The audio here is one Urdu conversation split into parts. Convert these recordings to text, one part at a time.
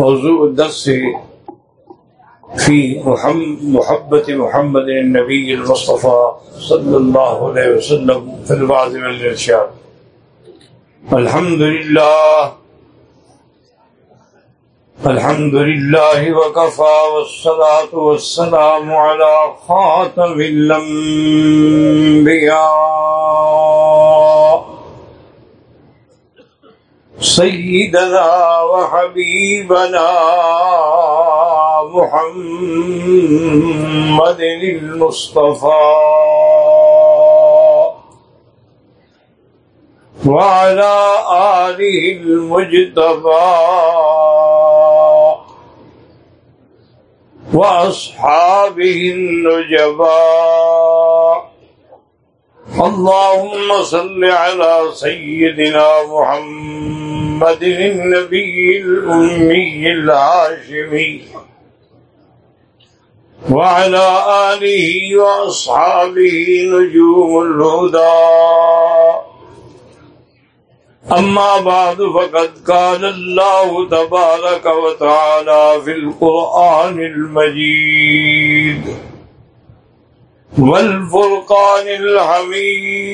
موضوع الدرس في محبة محمد النبي المصطفى صلى الله عليه وسلم في البعض والإرشاد الحمد لله الحمد لله وكفى والصلاة والسلام على خاتم الأنبياء. سيدنا وحبيبنا محمد المصطفى وعلى آله المجتبى وأصحابه النجبى اللهم صل على سيدنا محمد محمد النبي الأمي الهاشمي وعلى آله وأصحابه نجوم الهدى أما بعد، فقد قال الله تبارك وتعالى في القرآن المجيد والفرقان الحميد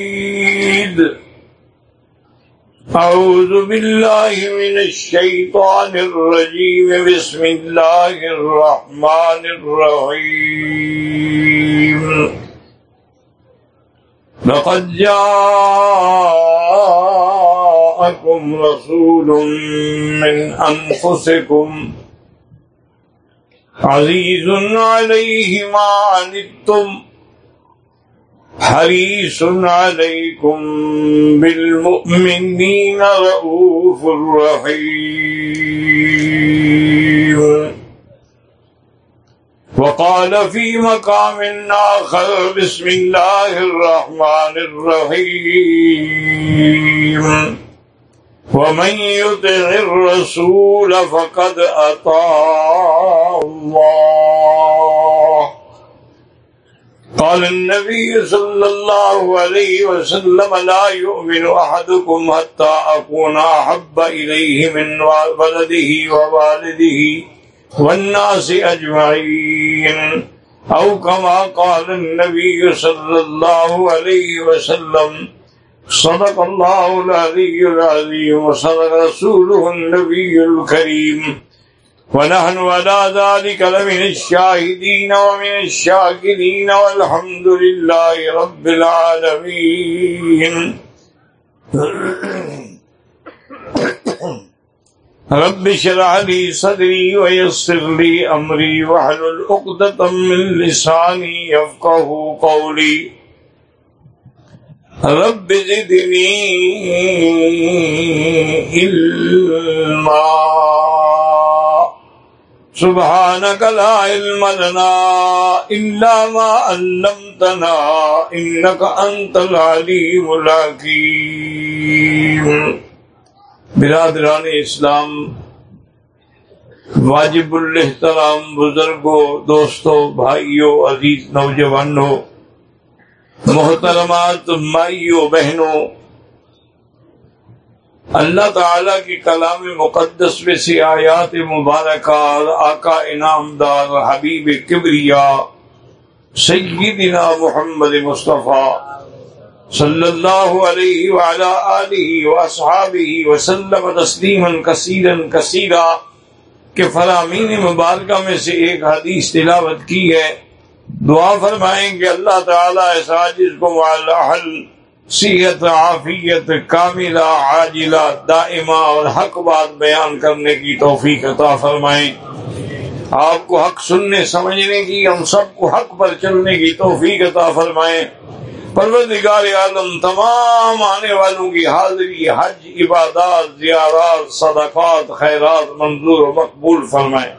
أعوذ بالله من الشيطان الرجيم. بسم الله الرحمن الرحيم. لقد جاءكم رسول من أنفسكم عزيز عليه ما عنتم حريص عليكم بالمؤمنين رؤوف رحيم. وقال في مقام آخر بسم الله الرحمن الرحيم. ومن يطع الرسول فقد أطاع الله. قال النبي صلى الله عليه وسلم لا يؤمن أحدكم حتى أكون أحب إليه من ولده ووالده والناس أجمعين. أو كما قال النبي صلى الله عليه وسلم، صدق الله العلي العظيم، وصدق رسوله النبي الكريم. ونحن على ذلك لمن الشاهدين ومن الشاكرين والحمد لله رب العالمين. رب شرع لي صدري ويسر لي أمري وحل الأقدة من لساني يفقه قولي. رب زدني علما سبحانك لا علم لنا إلا ما علمتنا إنك أنت العليم الحكيم. برادران اسلام، واجب الاحترام بزرگوں دوستوں بھائیوں عزیز نوجوانوں محترمات مائیوں بہنوں اللہ تعالی کی کلام مقدس میں سے آیات مبارکہ، آقا انعام دار حبیب کبریا، سیدنا محمد مصطفیٰ صلی اللہ علیہ وعلا آلہ واصحابہ وسلم تسلیما کثیرا کثیرا، کہ فرامین مبارکہ میں سے ایک حدیث تلاوت کی ہے۔ دعا فرمائیں کہ اللہ تعالیٰ ایسا جس کو حل صحت، عافیت، کاملہ، عاجلہ، دائمہ اور حق بات بیان کرنے کی توفیق عطا فرمائیں۔ آپ کو حق سننے، سمجھنے کی، ہم سب کو حق پر چلنے کی توفیق عطا فرمائیں۔ پروردگار عالم، تمام آنے والوں کی حاضری، حج، عبادات، زیارات، صدقات، خیرات، منظور و مقبول فرمائیں۔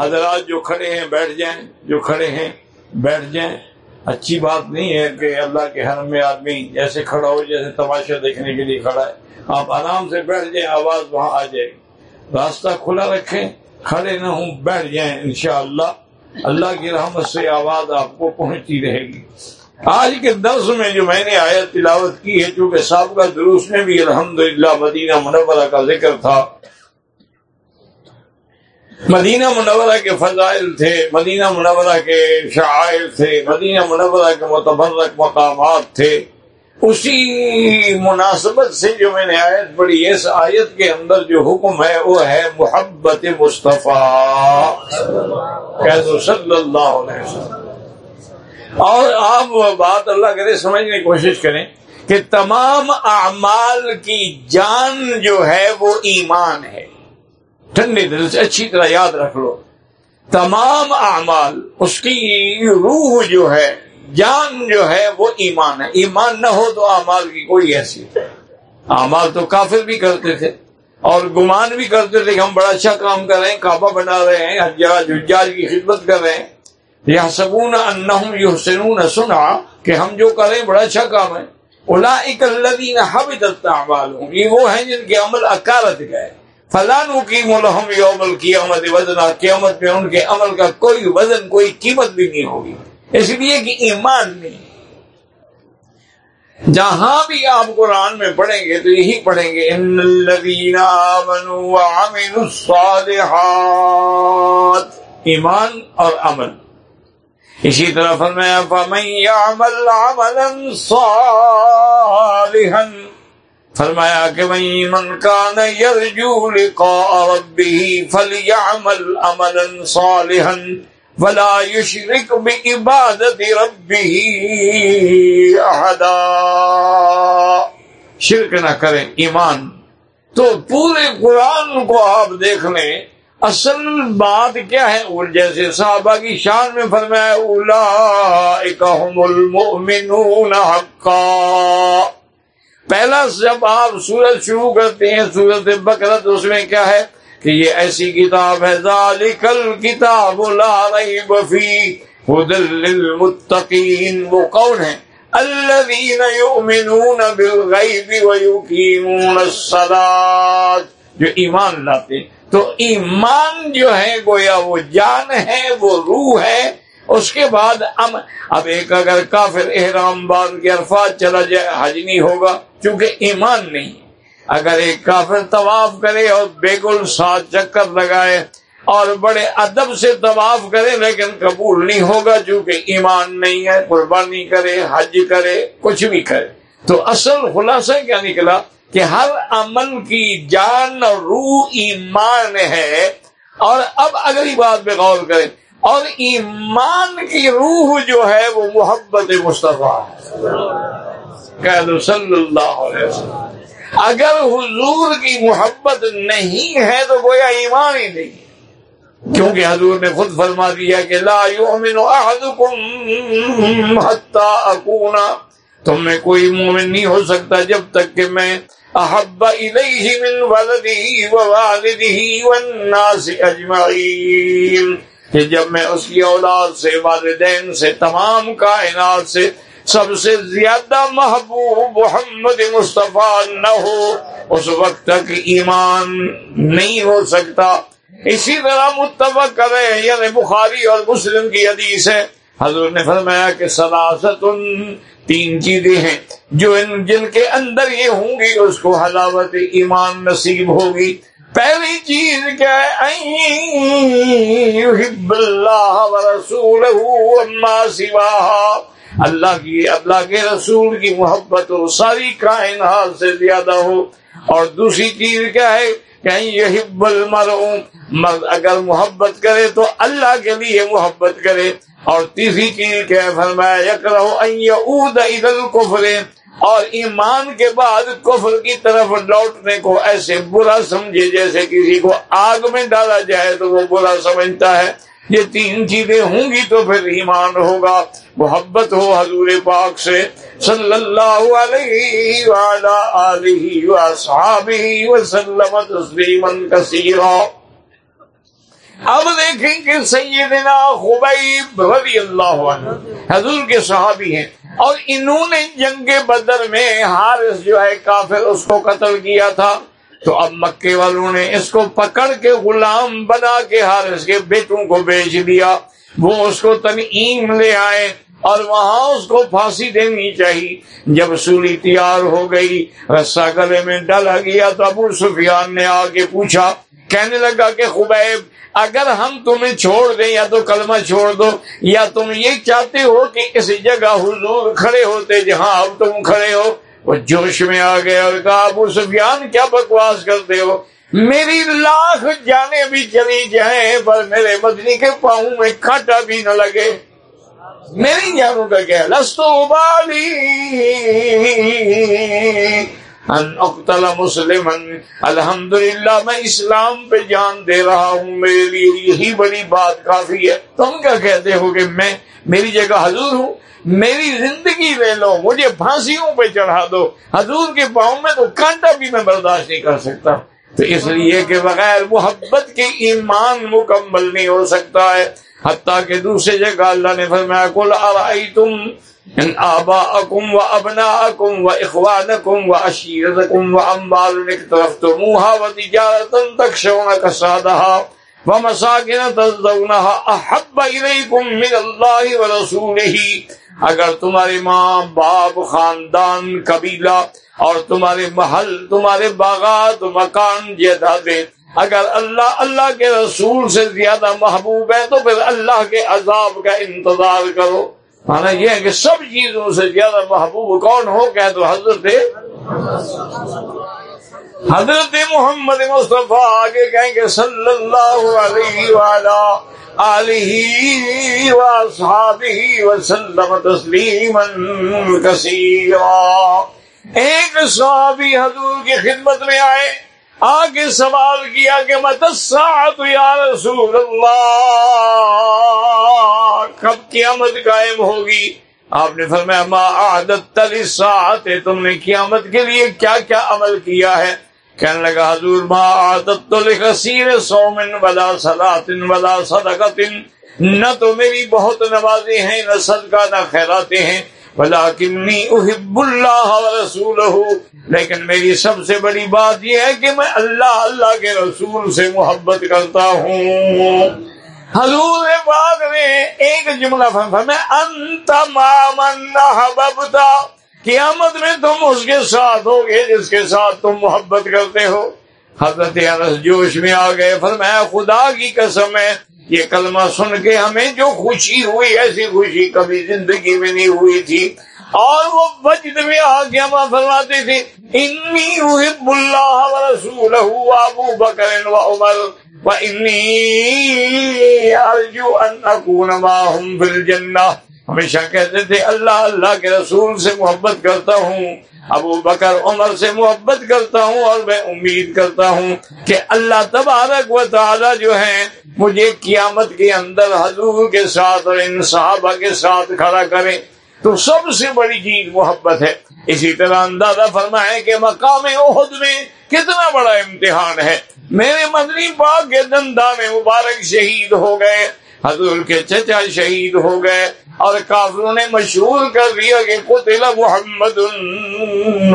حضرات جو کھڑے ہیں، بیٹھ جائیں، جو کھڑے ہیں، بیٹھ جائیں۔ اچھی بات نہیں ہے کہ اللہ کے حرم میں آدمی جیسے کھڑا ہو جیسے تماشا دیکھنے کے لیے کھڑا ہے۔ آپ آرام سے بیٹھ جائیں، آواز وہاں آ جائے گی۔ راستہ کھلا رکھیں، کھڑے نہ ہوں، بیٹھ جائیں انشاءاللہ۔ اللہ اللہ کی رحمت سے آواز آپ کو پہنچتی رہے گی۔ آج کے درس میں جو میں نے آیت تلاوت کی ہے، چونکہ سابقہ دروس میں بھی الحمدللہ مدینہ منورہ کا ذکر تھا مدینہ منورہ کے فضائل تھے، مدینہ منورہ کے شاعر تھے، مدینہ منورہ کے متبرک مقامات تھے۔ اسی مناسبت سے جو میں نے آیت پڑھی، اس آیت کے اندر جو حکم ہے، وہ ہے محبت مصطفیٰ۔ صلی اللہ علیہ وسلم۔ اور آپ بات اللہ کرے، سمجھنے کی کوشش کریں کہ تمام اعمال کی جان جو ہے، وہ ایمان ہے۔ ٹھنڈے دل سے اچھی طرح یاد رکھ لو۔ تمام اعمال، اس کی روح جو ہے، جان جو ہے، وہ ایمان ہے۔ ایمان نہ ہو تو اعمال کی کوئی حیثیت اعمال تو کافر بھی کرتے تھے اور گمان بھی کرتے تھے کہ ہم بڑا اچھا کام کر رہے ہیں، کعبہ بنا رہے ہیں، حجاج کی خدمت کر رہے ہیں۔ یا سبون انہم یحسنون سنا کہ ہم جو کریں بڑا اچھا کام ہے۔ اولئک الذین حبطت اعمالهم، یہ وہ ہیں جن کے عمل اکارت گئے۔ فلانو کی ملحم یوم القیامت وزنا۔ قیامت میں ان کے عمل کا کوئی وزن، کوئی قیمت بھی نہیں ہوگی۔ اس لیے کہ ایمان نہیں۔ جہاں بھی آپ قرآن میں پڑھیں گے تو یہی پڑھیں گے، ان الذین آمنوا وعملوا الصالحات ایمان اور عمل۔ اسی طرح فرمایا، فمن يعمل عملا صالحا فرمایا کہ وہی من كان يرجو لقاء ربه فليعمل عملا صالحا ولا يشرك بعبادت ربه احدا۔ شرک نہ کریں ایمان۔ تو پورے قرآن کو آپ دیکھ لیں۔ اصل بات کیا ہے؟ جیسے صحابہ کی شان میں فرمایا اولا المؤمنون حقا۔ پہلا جب آپ سورج شروع کرتے ہیں سورت بکرت اس میں کیا ہے کہ یہ ایسی کتاب ہے، ذالک الکتاب لا ریب فی ہدل للمتقین۔ وہ کون ہے الذین یؤمنون بالغیب ویقیمون الصلاة۔ جو ایمان لاتے تو ایمان جو ہے، گویا وہ جان ہے، وہ روح ہے۔ اس کے بعد ام اب ایک اگر کافر احرام باندھ کے عرفات چلا جائے، حج نہیں ہوگا کیونکہ ایمان نہیں اگر ایک کافر طواف کرے اور بیگل سات چکر لگائے اور بڑے ادب سے طواف کرے، لیکن قبول نہیں ہوگا، چونکہ ایمان نہیں ہے، قربانی کرے، حج کرے، کچھ بھی کرے۔ تو اصل خلاصہ کیا نکلا؟ کہ ہر عمل کی جان اور روح ایمان ہے۔ اور اب اگلی بات پہ غور کریں۔ اور ایمان کی روح جو ہے وہ محبت مصطفیٰ ہے۔ صلی اللہ علیہ وسلم، اگر حضور کی محبت نہیں ہے تو گویا ایمان ہی نہیں۔ کیونکہ حضور نے خود فرما دیا کہ لا یؤمن احدکم حتی اکونا تم میں کوئی مومن نہیں ہو سکتا جب تک کہ میں احب الیہ من ولدی و والدی والناس اجمعین۔ کہ جب میں اس کی اولاد سے والدین سے تمام کائنات سے سب سے زیادہ محبوب محمد مصطفیٰ نہ ہو، اس وقت تک ایمان نہیں ہو سکتا۔ اسی طرح متفق کرے یعنی بخاری اور مسلم کی حدیث ہے۔ حضور نے فرمایا کہ سلاست تین چیزیں ہیں۔ جو ان جن کے اندر یہ ہوں گی، اس کو حلاوت ایمان نصیب ہوگی۔ پہلی چیز کیا ہے؟ رسول اللہ کی، اللہ کے رسول کی محبت ہو، ساری کائنات سے زیادہ ہو۔ اور دوسری چیز کیا ہے؟ کہ یہ اگر محبت کرے تو اللہ کے لیے محبت کرے۔ اور تیسری چیز کیا ہے؟ فرمایا یک رہو الکفر اور ایمان کے بعد کفر کی طرف لوٹنے کو ایسے برا سمجھے جیسے کسی کو آگ میں ڈالا جائے تو وہ برا سمجھتا ہے۔ یہ تین چیزیں ہوں گی تو پھر ایمان ہوگا۔ محبت ہو حضور پاک سے۔ صلی اللہ علیہ وعلا آلہ وصحابہ وسلم تسلیما کثیرا۔ اب دیکھیں کہ سیدنا خبیب رضی اللہ عنہ حضور کے صحابی ہیں۔ اور انہوں نے جنگ بدر میں حارث جو ہے کافر اس کو قتل کیا تھا۔ تو اب مکے والوں نے اس کو پکڑ کے غلام بنا کے حارث کے بیٹوں کو بیچ دیا۔ وہ اس کو تنعیم لے آئے اور وہاں اس کو پھانسی دینی چاہیے جب سولی تیار ہو گئی، رسا گلے میں ڈالا گیا تو ابو سفیان نے آ کے پوچھا، کہنے لگا کہ خبیب اگر ہم تمہیں چھوڑ دیں یا تو کلمہ چھوڑ دو، یا تم یہ چاہتے ہو کہ کسی جگہ حضور کھڑے ہوتے جہاں اب تم کھڑے ہو، وہ جوش میں آ گئے اور کہا، ابو سفیان، کیا بکواس کرتے ہو؟ میری لاکھ جانے بھی چلی جائیں، پر میرے مدنی کے پاؤں میں کھاٹا بھی نہ لگے۔ میری جانوں کا کیا؟ لستو بالی اقتل مسلم الحمد للہ میں اسلام پہ جان دے رہا ہوں، میرے لیے یہی بڑی بات کافی ہے۔ تم کیا کہتے ہو کہ میں میری جگہ حضور ہوں، میری زندگی لے لو، مجھے پھانسیوں پہ چڑھا دو۔ حضور کے پاؤں میں تو کانٹا بھی میں برداشت نہیں کر سکتا۔ تو اس لیے کہ بغیر محبت کے ایمان مکمل نہیں ہو سکتا ہے۔ حتیٰ کہ دوسرے جگہ اللہ نے فرمایا کل تم ان آبا اکم و ابنا اکم و اخوان اکم و اشیرت اکم و امبال احب من اللہ و رسولہی اگر تمہاری ماں، باپ، خاندان، قبیلہ اور تمہارے محل، تمہارے باغات، مکان، جائیدادیں اگر اللہ اللہ کے رسول سے زیادہ محبوب ہے تو پھر اللہ کے عذاب کا انتظار کرو۔ مانا یہ ہے کہ سب چیزوں سے زیادہ محبوب کون ہو کہ تو حضرت حضرت محمد مصطفیٰ آگے کہیں گے صلی اللہ علیہ وسلم تسلیما کثیرا۔ ایک صحابی حضور کی خدمت میں آئے۔ آگے سوال کیا کہ متساعت یا رسول اللہ، کب قیامت قائم ہوگی؟ آپ نے فرمایا، ما عادت تلی ساعت تم نے قیامت کے لیے کیا کیا عمل کیا ہے؟ کہنے لگا، حضور، ما عادت تو لکثیر سومن ولا صلاة ولا صدقت نہ تو میری بہت نمازیں ہیں، نہ صدقہ، نہ خیراتے ہیں احب اللہ ورسولہ لیکن میری سب سے بڑی بات یہ ہے کہ میں اللہ اللہ کے رسول سے محبت کرتا ہوں۔ حضور پاک نے ایک جملہ فرمایا، انت ما من قیامت میں تم اس کے ساتھ ہوگے جس کے ساتھ تم محبت کرتے ہو۔ حضرت انس جوش میں آ گئے، فرمایا، خدا کی قسم ہے یہ کلمہ سن کے ہمیں جو خوشی ہوئی، ایسی خوشی کبھی زندگی میں نہیں ہوئی تھی۔ اور وہ وجد میں آ کے ہم فرماتے تھے، انی احب اللہ و رسول ابو بکر و عمر و انی ارجو ان اکون معهم فی الجنہ ہمیشہ کہتے تھے، اللہ اللہ کے رسول سے محبت کرتا ہوں، ابو بکر، عمر سے محبت کرتا ہوں اور میں امید کرتا ہوں کہ اللہ تبارک و تعالی جو ہے مجھے قیامت کے اندر حضور کے ساتھ اور ان صحابہ کے ساتھ کھڑا کریں۔ تو سب سے بڑی چیز محبت ہے۔ اسی طرح اندازہ فرمائے کہ مقام عہد میں کتنا بڑا امتحان ہے۔ میرے مدنی پاک کے دندان مبارک شہید ہو گئے۔ حضور کے چچا شہید ہو گئے اور کافروں نے مشہور کر دیا کہ قتل محمد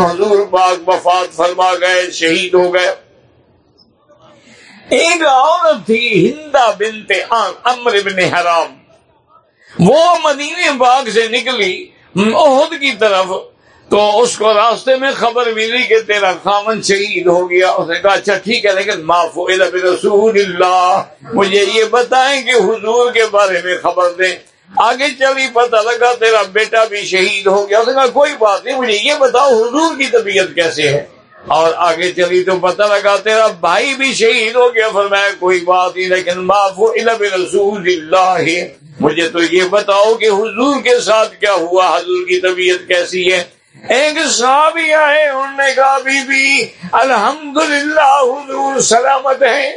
حضور پاک وفات فرما گئے، شہید ہو گئے۔ ایک عورت تھی، ہندا بنت امر بن حرام۔ وہ مدینے باغ سے نکلی عہد کی طرف تو اس کو راستے میں خبر ملی کہ تیرا خامن شہید ہو گیا۔ اس نے کہا اچھا ٹھیک ہے، لیکن معاف رسول اللہ مجھے یہ بتائیں کہ حضور کے بارے میں خبر دیں۔ آگے چلی پتہ لگا تیرا بیٹا بھی شہید ہو گیا۔ اس نے کہا، کوئی بات نہیں، مجھے یہ بتاؤ حضور کی طبیعت کیسے ہے۔ اور آگے چلی تو پتہ لگا تیرا بھائی بھی شہید ہو گیا۔ فرمایا، کوئی بات نہیں، لیکن معاف رسول اللہ مجھے تو یہ بتاؤ کہ حضور کے ساتھ کیا ہوا؟ حضور کی طبیعت کیسی ہے؟ ایک صحابی آئے، انہوں نے کہا بی بی الحمدللہ حضور سلامت ہے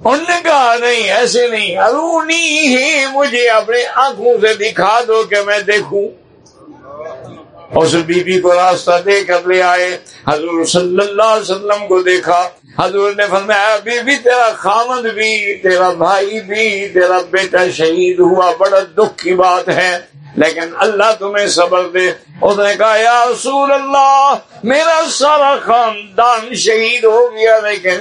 انہوں نے کہا، نہیں، ایسے نہیں ارونی ہی مجھے اپنے آنکھوں سے دکھا دو کہ میں دیکھوں. اس بی بی کو راستہ دے کر لے آئے، حضور صلی اللہ علیہ وسلم کو دیکھا۔ حضور نے فرمایا بی بی تیرا خامد بھی، تیرا بھائی بھی، تیرا بیٹا شہید ہوا، بڑا دکھ کی بات ہے۔ لیکن اللہ تمہیں صبر دے۔ اس نے کہا، یا رسول اللہ، میرا سارا خاندان شہید ہو گیا، لیکن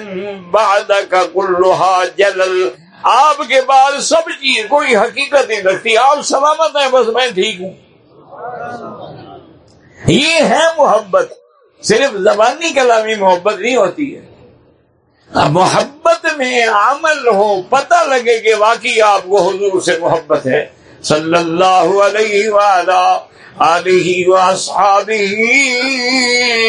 بعد کا کلوہا جلل۔ آپ کے بعد سب چیز، کوئی حقیقت نہیں رکھتی۔ آپ سلامت ہیں، بس میں ٹھیک ہوں۔ یہ ہے محبت۔ صرف زبانی کلامی محبت نہیں ہوتی ہے۔ محبت میں عمل ہو، پتہ لگے کہ واقعی آپ کو حضور سے محبت ہے۔ صلی اللہ علیہ وآلہ آلہ وآصحابہ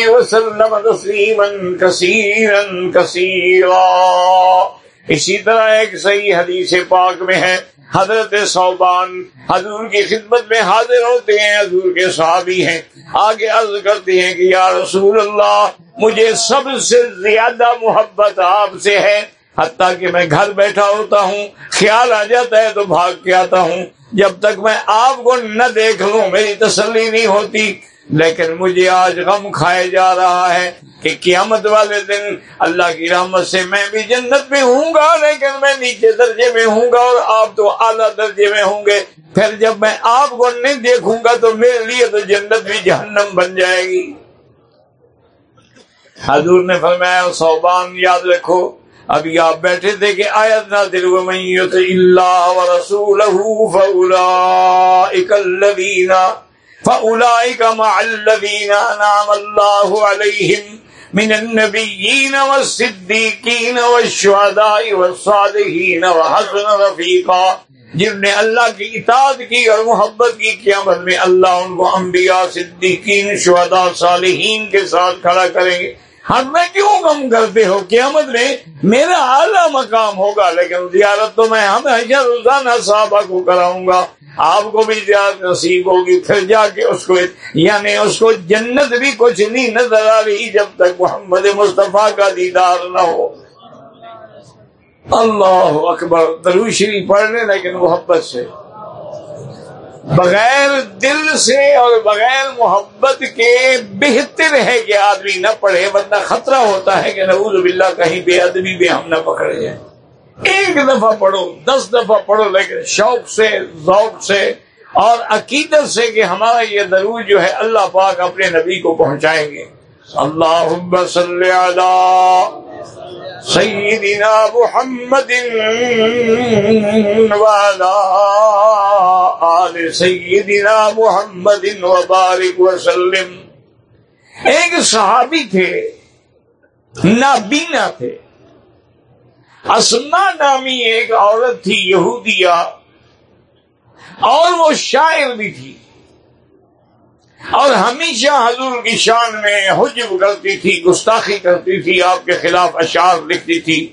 وسلم تسلیما کثیرا کثیرا۔ اسی طرح ایک صحیح حدیث پاک میں ہے۔ حضرت صوبان حضور کی خدمت میں حاضر ہوتے ہیں، حضور کے صحابی ہیں۔ آگے عرض کرتے ہیں کہ یا رسول اللہ، مجھے سب سے زیادہ محبت آپ سے ہے۔ حتیٰ کہ میں گھر بیٹھا ہوتا ہوں، خیال آ جاتا ہے تو بھاگ کے آتا ہوں۔ جب تک میں آپ کو نہ دیکھ لوں، میری تسلی نہیں ہوتی۔ لیکن مجھے آج غم کھائے جا رہا ہے کہ قیامت والے دن اللہ کی رحمت سے میں بھی جنت میں ہوں گا، لیکن میں نیچے درجے میں ہوں گا اور آپ تو اعلیٰ درجے میں ہوں گے۔ پھر جب میں آپ کو نہیں دیکھوں گا تو میرے لیے تو جنت بھی جہنم بن جائے گی۔ حضور نے فرمایا، صوبان، یاد رکھو، ابھی آپ بیٹھے تھے کہ آیت نہ دل میت اللہ و رسول الذین فأولئك مع الذين أنعم الله عليهم من النبيين والصديقين والشهداء والصالحين وحسن رفيقا۔ جن نے اللہ کی اطاعت کی اور محبت کی قیامت میں اللہ ان کو انبیاء، صدیقین، شہداء، صالحین کے ساتھ کھڑا کریں گے۔ ہم میں کیوں غم کرتے ہو؟ قیامت میں میرا اعلیٰ مقام ہوگا، لیکن زیارت تو میں ہمیشہ روزانہ صحابہ کو کراؤں گا۔ آپ کو بھی زیادہ نصیب ہوگی، پھر جا کے اس کو یعنی اس کو جنت بھی کچھ نہیں نظر آ رہی جب تک محمد مصطفیٰ کا دیدار نہ ہو۔ اللہ اکبر دروشری پڑھنے لیکن محبت سے۔ بغیر دل سے اور بغیر محبت کے بہتر ہے کہ آدمی نہ پڑھے، ورنہ خطرہ ہوتا ہے کہ نعوذ باللہ کہیں بے ادبی بھی ہم نہ پکڑے جائیں۔ ایک دفعہ پڑھو، دس دفعہ پڑھو، لیکن شوق سے، ذوق سے اور عقیدت سے کہ ہمارا یہ ضرور جو ہے اللہ پاک اپنے نبی کو پہنچائیں گے۔ اللہ صلی سیدنا محمد والا آل سیدنا محمد وبارک وسلم. ایک صحابی تھے، نابینا تھے۔ اسما نامی ایک عورت تھی یہودیا اور وہ شاعر بھی تھی۔ اور ہمیشہ حضور کی شان میں حجب کرتی تھی، گستاخی کرتی تھی، آپ کے خلاف اشعار لکھتی تھی۔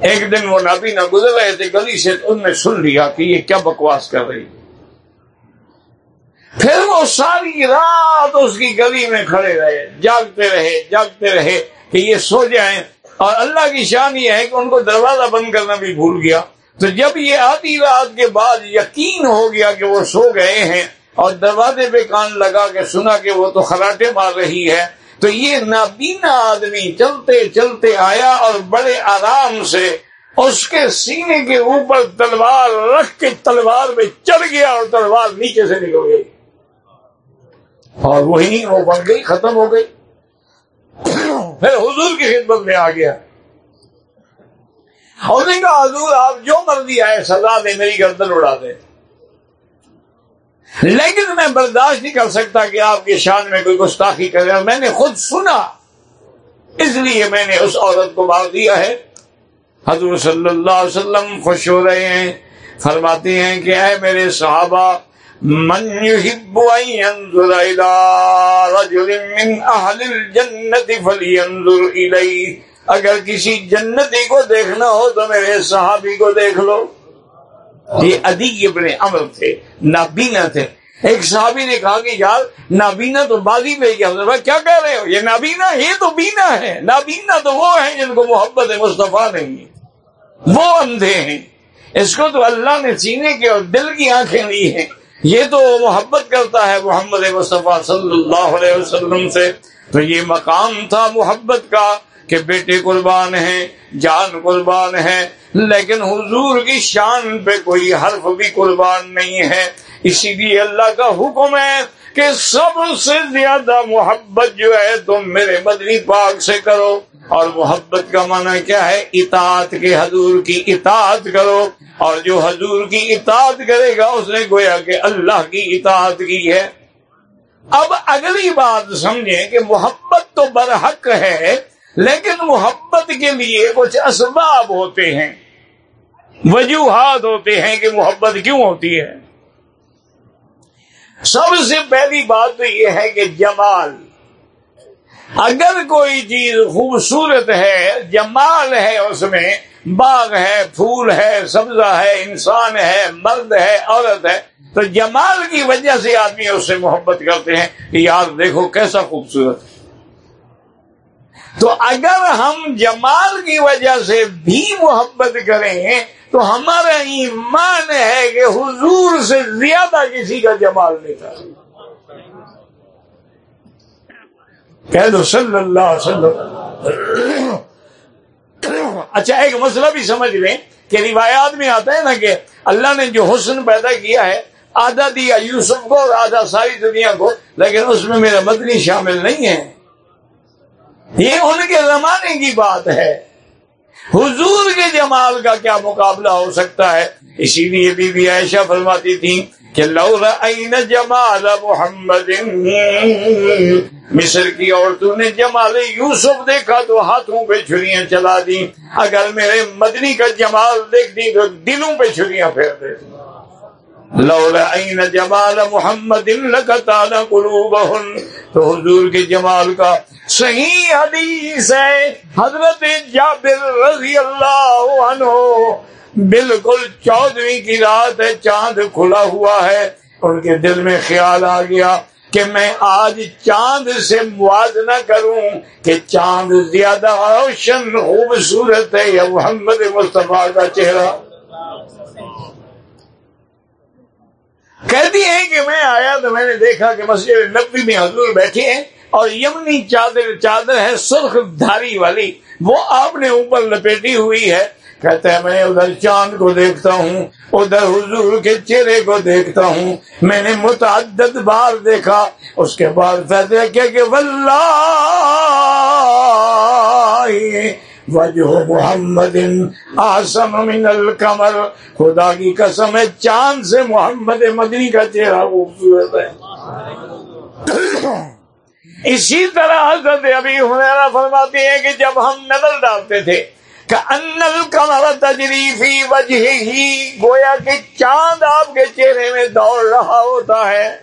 ایک دن وہ نبی نہ گزر رہے تھے، گلی سے ان نے سن لیا کہ یہ کیا بکواس کر رہی پھر وہ ساری رات اس کی گلی میں کھڑے رہے، جاگتے رہے جاگتے رہے کہ یہ سو جائیں۔ اور اللہ کی شان یہ ہے کہ ان کو دروازہ بند کرنا بھی بھول گیا۔ تو جب یہ آدھی رات کے بعد یقین ہو گیا کہ وہ سو گئے ہیں اور دروازے پہ کان لگا کے سنا کہ وہ تو خراٹے مار رہی ہے۔ تو یہ نابینا آدمی چلتے چلتے آیا اور بڑے آرام سے اس کے سینے کے اوپر تلوار رکھ کے تلوار میں چڑھ گیا اور تلوار نیچے سے نکل گئی۔ اور وہی وہ بن گئی، ختم ہو گئی۔ پھر حضور کی خدمت میں آ گیا۔ کہا، حضور، آپ جو مرضی آئے، سزا دے، میری گردن اڑا دے۔ لیکن میں برداشت نہیں کر سکتا کہ آپ کی شان میں کوئی گستاخی کرے اور میں نے خود سنا۔ اس لیے میں نے اس عورت کو مار دیا ہے۔ حضور صلی اللہ علیہ وسلم خوش ہو رہے ہیں، فرماتے ہیں کہ اے میرے صحابہ، من يحب ان ينظر الى رجل من اهل الجنه فلينظر اليه اگر کسی جنتی کو دیکھنا ہو تو میرے صحابی کو دیکھ لو۔ یہ ادی ابن امر تھے، نابینا تھے۔ ایک صحابی نے کہا کہ یار، نابینا تو بازی میں کیا کیا کہہ رہے ہو؟ یہ نابینا یہ تو بینا ہے۔ نابینا تو وہ ہیں جن کو محبت مصطفیٰ نہیں ہے۔ وہ اندھے ہیں۔ اس کو تو اللہ نے سینے کے اور دل کی آنکھیں لی ہیں۔ یہ تو محبت کرتا ہے محمد مصطفیٰ صلی اللہ علیہ وسلم سے۔ تو یہ مقام تھا محبت کا۔ کہ بیٹے قربان ہیں، جان قربان ہے لیکن حضور کی شان پہ کوئی حرف بھی قربان نہیں ہے۔ اسی لیے اللہ کا حکم ہے کہ سب سے زیادہ محبت جو ہے تم میرے مدنی پاک سے کرو۔ اور محبت کا معنی کیا ہے؟ اطاعت کے حضور کی اطاعت کرو۔ اور جو حضور کی اطاعت کرے گا، اس نے گویا کہ اللہ کی اطاعت کی ہے۔ اب اگلی بات سمجھیں کہ محبت تو برحق ہے لیکن محبت کے لیے کچھ اسباب ہوتے ہیں۔ وجوہات ہوتے ہیں کہ محبت کیوں ہوتی ہے۔ سب سے پہلی بات تو یہ ہے کہ جمال۔ اگر کوئی چیز خوبصورت ہے، جمال ہے اس میں، باغ ہے، پھول ہے، سبزہ ہے، انسان ہے، مرد ہے، عورت ہے، تو جمال کی وجہ سے آدمی اس سے محبت کرتے ہیں کہ یار دیکھو کیسا خوبصورت۔ ہے تو اگر ہم جمال کی وجہ سے بھی محبت کریں تو ہمارا ایمان ہے کہ حضور سے زیادہ کسی کا جمال نہیں تھا۔ کہہ دو صلی اللہ وسلم۔ اچھا ایک مسئلہ بھی سمجھ لیں کہ روایات میں آتا ہے نا کہ اللہ نے جو حسن پیدا کیا ہے آدھا دیا یوسف کو اور آدھا ساری دنیا کو، لیکن اس میں میرا مدنی شامل نہیں ہے۔ یہ ان کے زمانے کی بات ہے۔ حضور کے جمال کا کیا مقابلہ ہو سکتا ہے؟ اسی لیے بی بی عائشہ فرماتی تھی کہ جمال محمد مصر کی عورتوں نے جمال یوسف دیکھا تو ہاتھوں پہ چھریاں چلا دی اگر میرے مدنی کا جمال دیکھ دی تو دلوں پہ چھریاں پھیر دیتی این جمال محمد قلوبہن۔ تو حضور کے جمال کا صحیح حدیث ہے حضرت جابر رضی اللہ عنہ بالکل چودویں کی رات ہے، چاند کھلا ہوا ہے۔ ان کے دل میں خیال آ گیا کہ میں آج چاند سے موازنہ کروں کہ چاند زیادہ روشن، خوبصورت ہے یا محمد مصطفیٰ کا چہرہ۔ کہتی ہیں کہ میں آیا تو میں نے دیکھا کہ مسجد نبی میں حضور بیٹھے ہیں اور یمنی چادر چادر ہے، سرخ دھاری والی۔ وہ آپ نے اوپر لپیٹی ہوئی ہے۔ کہتا ہے، میں ادھر چاند کو دیکھتا ہوں، ادھر حضور کے چہرے کو دیکھتا ہوں۔ میں نے متعدد بار دیکھا۔ اس کے بعد فیصلہ کیا کہ واللہ وجہ محمد آسم من القمر۔ خدا کی قسم ہے، چاند سے محمد مدنی کا چہرہ خوبصورت ہے۔ اسی طرح حضرت ابھی ہنیرا فرماتی ہے کہ جب ہم نظر ڈالتے تھے کہ انل کمر تجریفی وجہ ہی گویا کہ چاند آپ کے چہرے میں دوڑ رہا ہوتا ہے۔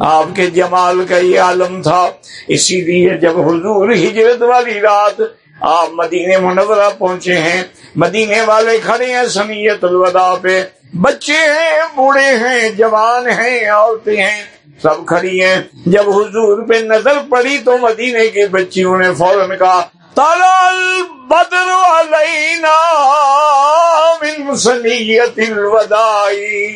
آپ کے جمال کا یہ عالم تھا۔ اسی لیے جب حضور ہجرت والی رات آپ مدینے منورہ پہنچے ہیں۔ مدینے والے کھڑے ہیں سمیت الوداع پہ۔ بچے ہیں، بوڑھے ہیں، جوان ہیں، عورتیں ہیں، سب کھڑی ہیں۔ جب حضور پہ نظر پڑی تو مدینے کی بچیوں نے فوراً کہا تلال بدر علینا من سنیت الوداعی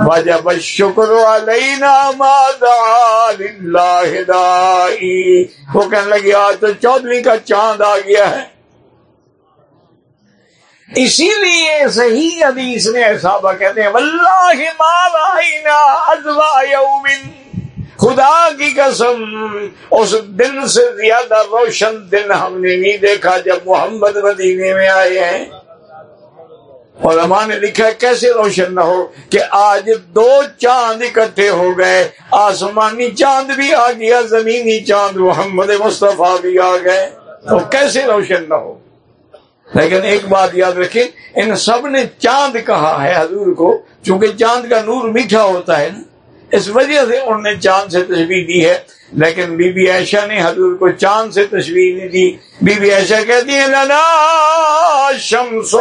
وجب الشکر علینا ما دعا للہ دائی۔ وہ کہنے لگی، آج تو چودویں کا چاند آ گیا ہے۔ اسی لیے صحیح حدیث نے صحابہ کہتے ہیں، واللہ ما رائنا ازوا یوم خدا کی قسم، اس دن سے زیادہ روشن دن ہم نے نہیں دیکھا جب محمد مدینے میں آئے ہیں۔ اور ہمارے نے لکھا کیسے روشن نہ ہو کہ آج دو چاند اکٹھے ہو گئے، آسمانی چاند بھی آ گیا، زمینی چاند محمد مصطفیٰ بھی آ گئے۔ تو کیسے روشن نہ ہو؟ لیکن ایک بات یاد رکھیں، ان سب نے چاند کہا ہے حضور کو، چونکہ چاند کا نور میٹھا ہوتا ہے نا۔ اس وجہ سے انہوں نے چاند سے تصویر دی ہے۔ لیکن بی بی عائشہ نے حضور کو چاند سے تصویر نہیں دی۔ بی بی عائشہ کہتی ہیں لانا شمس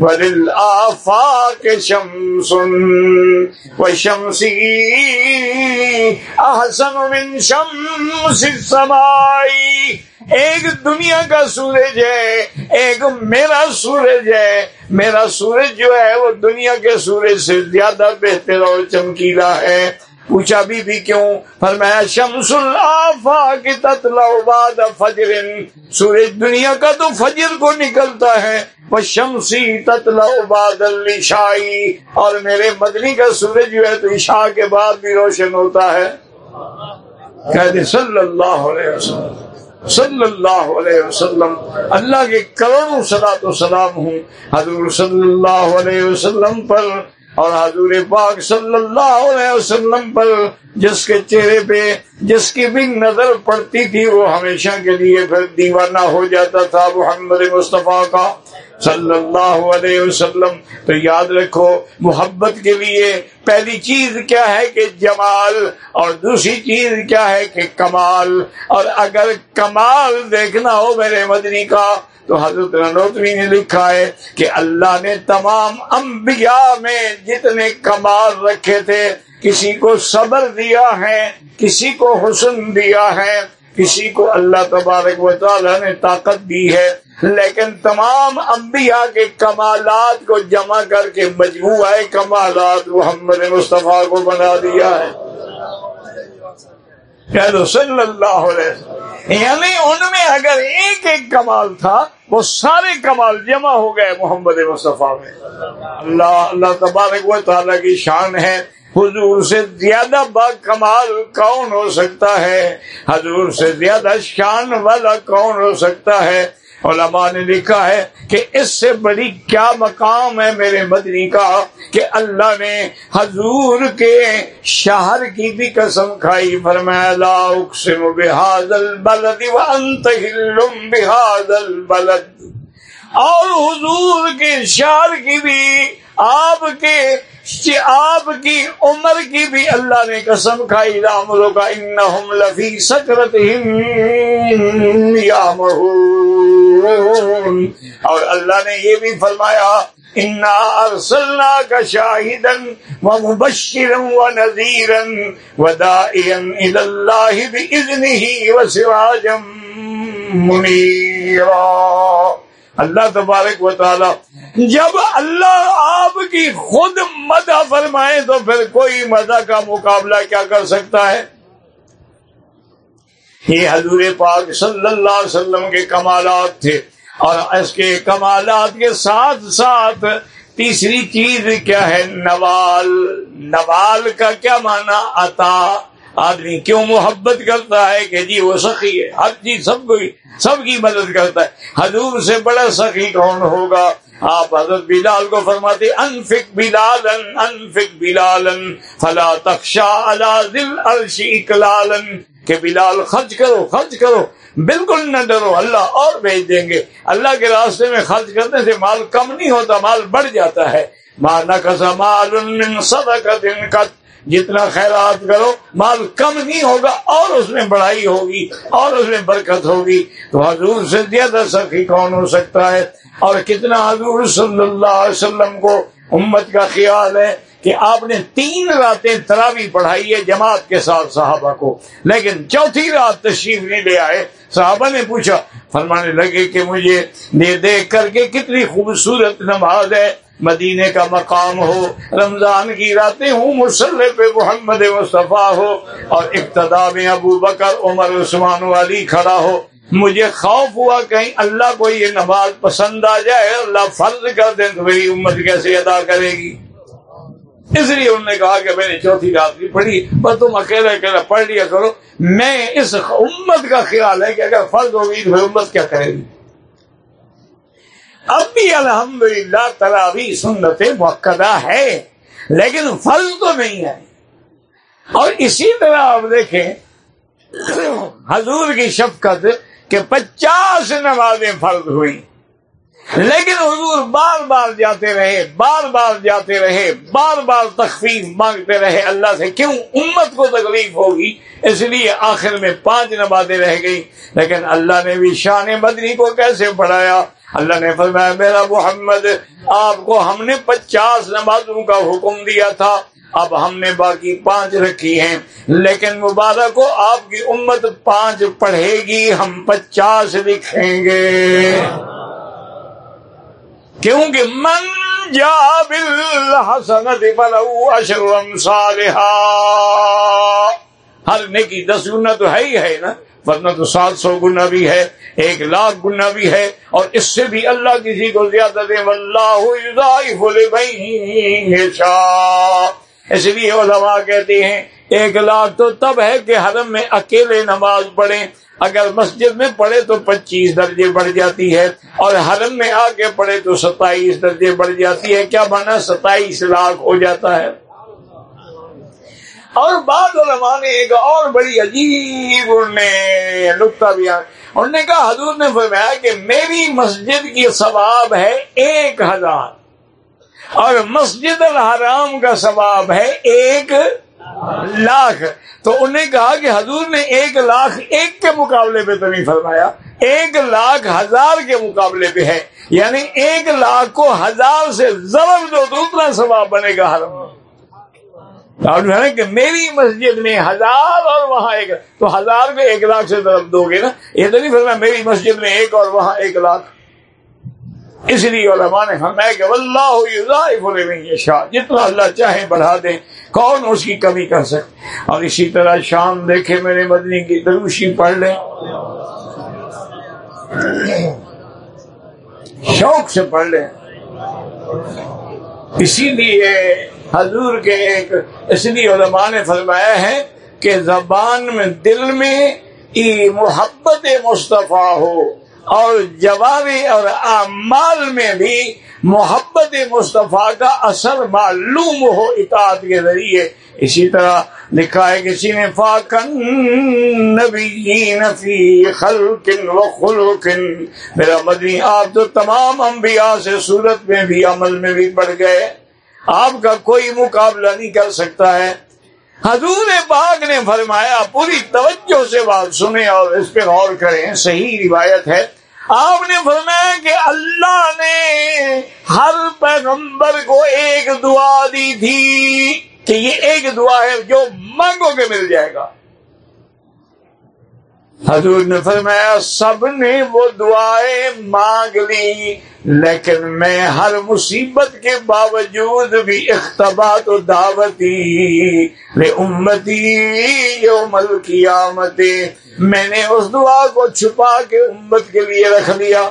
ولل آفاق شمس و شمسی احسن من شمس السمائی ایک دنیا کا سورج ہے، ایک میرا سورج ہے۔ میرا سورج جو ہے، وہ دنیا کے سورج سے زیادہ بہتر اور چمکیلا ہے۔ پوچھا بھی بھی کیوں؟ فرمایا، شمس الفا کی بعد فجر۔ سورج دنیا کا تو فجر کو نکلتا ہے۔ وہ شمسی تتلا بعد الشائی اور میرے مدنی کا سورج جو ہے، تو عشاء کے بعد بھی روشن ہوتا ہے۔ صلی اللہ علیہ وسلم۔ صلی اللہ علیہ وسلم، اللہ کے کروڑوں سلاد و سلام ہوں۔ حضور صلی اللہ علیہ وسلم پر اور حضور پاک صلی اللہ علیہ وسلم پر جس کے چہرے پہ جس کی بھی نظر پڑتی تھی، وہ ہمیشہ کے لیے پھر دیوانہ ہو جاتا تھا۔ محمد مصطفیٰ کا صلی اللہ علیہ وسلم۔ تو یاد رکھو، محبت کے لیے پہلی چیز کیا ہے کہ جمال، اور دوسری چیز کیا ہے کہ کمال۔ اور اگر کمال دیکھنا ہو میرے مدنی کا، تو حضرت رنوتوی نے لکھا ہے کہ اللہ نے تمام انبیاء میں جتنے کمال رکھے تھے کسی کو صبر دیا ہے، کسی کو حسن دیا ہے، کسی کو اللہ تبارک و تعالیٰ نے طاقت دی ہے۔ لیکن تمام انبیاء کے کمالات کو جمع کر کے مجموعہ کمالات محمد مصطفیٰ کو بنا دیا ہے۔ یعنی صلی اللہ علیہ یعنی ان میں اگر ایک ایک کمال تھا، وہ سارے کمال جمع ہو گئے محمد مصطفیٰ میں۔ اللہ اللہ تبارک و تعالیٰ کی شان ہے۔ حضور سے زیادہ با کمال کون ہو سکتا ہے؟ حضور سے زیادہ شان والا کون ہو سکتا ہے؟ علماء نے لکھا ہے کہ اس سے بڑی کیا مقام ہے میرے مدنی کا کہ اللہ نے حضور کے شہر کی بھی قسم کھائی۔ فرمایا، لا اقسم بحاد البلد وانت حلم بحاد البلد۔ اور حضور کے شہر کی بھی آپ کے آپ کی عمر کی بھی اللہ نے قسم کھائی رام کا ان لفی سکرت اور اللہ نے یہ بھی فرمایا، انا ارسلنا کا شاہدن و مبشرم و نذیرن و دائین اللہ بإذنه و سراجم منیرا۔ اللہ تبارک و تعالی، جب اللہ آپ کی خود مدہ فرمائے تو پھر کوئی مدہ کا مقابلہ کیا کر سکتا ہے؟ یہ حضور پاک صلی اللہ علیہ وسلم کے کمالات تھے اور اس کے کمالات کے ساتھ ساتھ تیسری چیز کیا ہے؟ نوال۔ نوال کا کیا معنی؟ عطا۔ آدمی کیوں محبت کرتا ہے کہ جی وہ سخی ہے؟ ہر چیز سب کو سب کی مدد کرتا ہے۔ حضور سے بڑا سخی کون ہوگا؟ آپ حضرت بلال کو فرماتے انفک بلالن انفک بلالن فلا تخشا دل الشی اکلالن کہ بلال، خرچ کرو خرچ کرو۔ بالکل نہ ڈرو، اللہ اور بھیج دیں گے۔ اللہ کے راستے میں خرچ کرنے سے مال کم نہیں ہوتا، مال بڑھ جاتا ہے۔ مانا کا مال صدقت کا جتنا خیرات کرو، مال کم نہیں ہوگا، اور اس میں بڑھائی ہوگی، اور اس میں برکت ہوگی۔ تو حضور سے زیادہ سخی کون ہو سکتا ہے؟ اور کتنا حضور صلی اللہ علیہ وسلم کو امت کا خیال ہے کہ آپ نے تین راتیں تراوی پڑھائی ہے جماعت کے ساتھ صحابہ کو، لیکن چوتھی رات تشریف نہیں لے آئے۔ صحابہ نے پوچھا، فرمانے لگے کہ مجھے دیکھ کر کے کتنی خوبصورت نماز ہے۔ مدینے کا مقام ہو، رمضان کی راتیں ہوں مسلح پہ محمد مصطفیٰ ہو، اور ابتدا میں ابو بکر، عمر، عثمان والی کھڑا ہو۔ مجھے خوف ہوا کہیں اللہ کو یہ نماز پسند آ جائے، اللہ فرض کر دیں تو میری امت کیسے ادا کرے گی؟ اس لیے انہوں نے کہا کہ میں نے چوتھی رات کی پڑھی، پر تم اکیلا اکیلا پڑھ لیا کرو۔ میں اس امت کا خیال ہے کہ اگر فرض ہوگی تو امت کیا کرے گی؟ اب بھی الحمد للہ تراوی سنت موقع ہے، لیکن فرض تو نہیں ہے۔ اور اسی طرح آپ دیکھیں، حضور کی شفقت کہ پچاس نمازیں فرض ہوئی لیکن حضور بار بار جاتے رہے، بار بار جاتے رہے، بار بار تخفیف مانگتے رہے۔ اللہ سے کیوں؟ امت کو تکلیف ہوگی، اس لیے آخر میں پانچ نمازیں رہ گئی لیکن اللہ نے بھی شان بدنی کو کیسے بڑھایا اللہ نے فرمایا، میرا محمد، آپ کو ہم نے پچاس نمازوں کا حکم دیا تھا، اب ہم نے باقی پانچ رکھی ہیں۔ لیکن مبارک کو آپ کی امت پانچ پڑھے گی، ہم پچاس لکھیں گے۔ کیونکہ من جا بالحسنت فلو اشر صالحا۔ ہر نیکی دس گنا تو ہے ہی ہے نا، ورنہ تو سات سو گنا بھی ہے، ایک لاکھ گنا بھی ہے، اور اس سے بھی اللہ کسی جی کو زیادہ دے اللہ اس لیے علماء کہتے ہیں، ایک لاکھ تو تب ہے کہ حرم میں اکیلے نماز پڑھیں۔ اگر مسجد میں پڑھے تو پچیس درجے بڑھ جاتی ہے، اور حرم میں آ کے پڑھے تو ستائیس درجے بڑھ جاتی ہے۔ کیا بنا ستائیس لاکھ ہو جاتا ہے؟ اور بعد علماء نے ایک اور بڑی عجیب نقطہ بھی انہوں نے کہا، حضور نے فرمایا کہ میری مسجد کی ثواب ہے ایک ہزار۔ اور مسجد الحرام کا ثواب ہے ایک لاکھ۔ تو انہیں کہا کہ حضور نے ایک لاکھ ایک کے مقابلے پہ تو نہیں فرمایا، ایک لاکھ ہزار کے مقابلے پہ ہے۔ یعنی ایک لاکھ کو ہزار سے ضرب دو تو اتنا ثواب بنے گا حرم کہ میری مسجد میں ہزار اور وہاں ایک تو ہزار کو ایک لاکھ سے ضرب دو گے نا؟ یہ تو نہیں فرمایا میری مسجد میں ایک اور وہاں ایک لاکھ۔ اس لیے علماء نے فرمایا کہ اللہ شاہ جتنا اللہ چاہے بڑھا دیں کون اس کی کمی کر سکے؟ اور اسی طرح شام دیکھے میرے مدنی کی، دروشی پڑھ لیں۔ شوق سے پڑھ لیں۔ اسی لیے حضور کے ایک اس لیے علماء نے فرمایا ہے کہ زبان میں دل میں محبت مصطفیٰ ہو اور جوابی اور اعمال میں بھی محبت مصطفیٰ کا اثر معلوم ہو اطاعت کے ذریعے۔ اسی طرح لکھا ہے کسی نے فاکن نبی خلقن و خلقن میرا مدنی آپ تو تمام انبیاء سے صورت میں بھی عمل میں بھی بڑھ گئے۔ آپ کا کوئی مقابلہ نہیں کر سکتا ہے۔ حضور باغ نے فرمایا، پوری توجہ سے بات سنیں اور اس پہ غور کریں، صحیح روایت ہے۔ آپ نے فرمایا کہ اللہ نے ہر پیغمبر کو ایک دعا دی تھی کہ یہ ایک دعا ہے جو مانگو کے مل جائے گا۔ حضور نے فرمایا، سب نے وہ دعائیں مانگ لی، لیکن میں ہر مصیبت کے باوجود بھی اختبات و دعوتی امتی یوم القیامت، میں نے اس دعا کو چھپا کے امت کے لیے رکھ لیا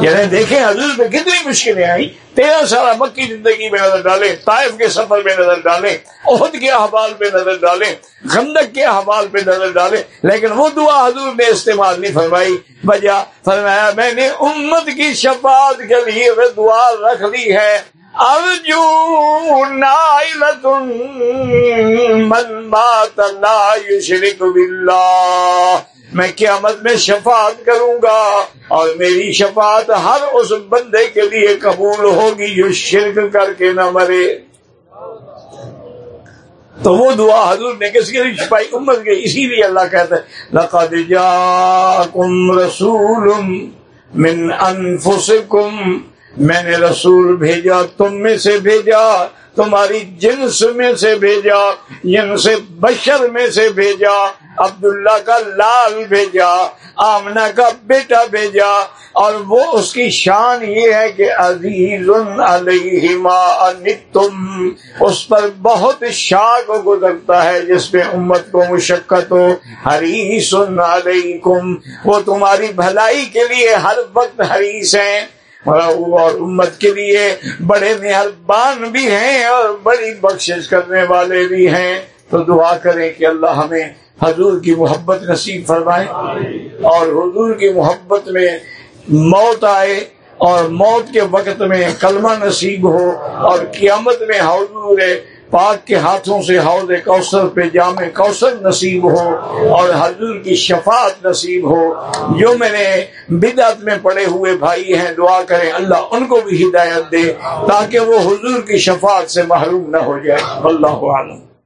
یعنی دیکھیں حضور پہ کتنی مشکلیں آئی تیرہ سالہ مکی زندگی میں نظر ڈالیں، طائف کے سفر میں نظر ڈالیں عہد کے احوال پہ نظر ڈالیں خندق کے احوال پہ نظر ڈالیں، لیکن وہ دعا حضور نے استعمال نہیں فرمائی۔ وجہ فرمایا، میں نے امت کی شفاعت کے لیے وہ دعا رکھ لی ہے۔ ارجو نائلت من بات لا يشرك بالله میں قیامت میں شفاعت کروں گا اور میری شفاعت ہر اس بندے کے لیے قبول ہوگی جو شرک کر کے نہ مرے۔ تو وہ دعا حضور نے کس کے لیے چھپائی؟ امت کے۔ اسی لیے اللہ کہتا ہے، لقد جاءکم رسول من انفسکم۔ میں نے رسول بھیجا، تم میں سے بھیجا، تمہاری جنس میں سے بھیجا جن سے بشر میں سے بھیجا۔ عبداللہ کا لال بھیجا آمنا کا بیٹا بھیجا، اور وہ اس کی شان یہ ہے کہ عزیز علیہ ما تم اس پر بہت شاک گزرتا ہے، جس پہ امت کو مشقت ہو حریص علیکم۔ وہ تمہاری بھلائی کے لیے ہر وقت حریص ہیں اور امت کے لیے بڑے مہربان بھی ہیں اور بڑی بخشش کرنے والے بھی ہیں۔ تو دعا کریں کہ اللہ ہمیں حضور کی محبت نصیب فرمائے اور حضور کی محبت میں موت آئے اور موت کے وقت میں کلمہ نصیب ہو اور قیامت میں حضور پاک کے ہاتھوں سے حوض کوثر پہ جامع کوثر نصیب ہو اور حضور کی شفاعت نصیب ہو۔ جو میں نے بدعت میں پڑے ہوئے بھائی ہیں، دعا کریں اللہ ان کو بھی ہدایت دے تاکہ وہ حضور کی شفاعت سے محروم نہ ہو جائے۔ اللہ عالم